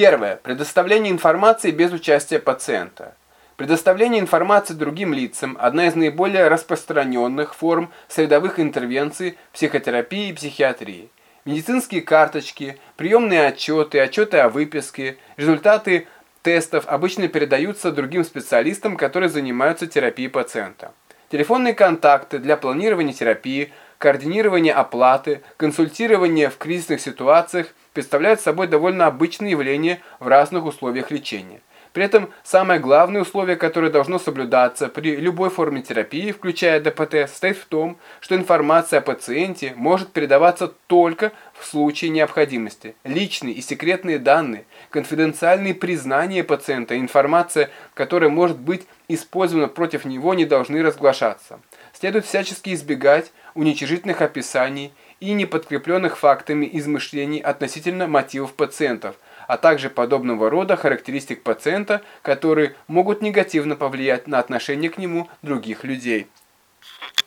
Первое. Предоставление информации без участия пациента. Предоставление информации другим лицам – одна из наиболее распространенных форм средовых интервенций психотерапии и психиатрии. Медицинские карточки, приемные отчеты, отчеты о выписке, результаты тестов обычно передаются другим специалистам, которые занимаются терапией пациента. Телефонные контакты для планирования терапии, координирования оплаты, консультирования в кризисных ситуациях представляют собой довольно обычное явление в разных условиях лечения. При этом самое главное условие, которое должно соблюдаться при любой форме терапии, включая ДПТ, состоит в том, что информация о пациенте может передаваться только в случае необходимости. Личные и секретные данные, конфиденциальные признания пациента, информация, которая может быть использована против него, не должны разглашаться. Следует всячески избегать уничижительных описаний и неподкрепленных фактами измышлений относительно мотивов пациентов – а также подобного рода характеристик пациента, которые могут негативно повлиять на отношение к нему других людей.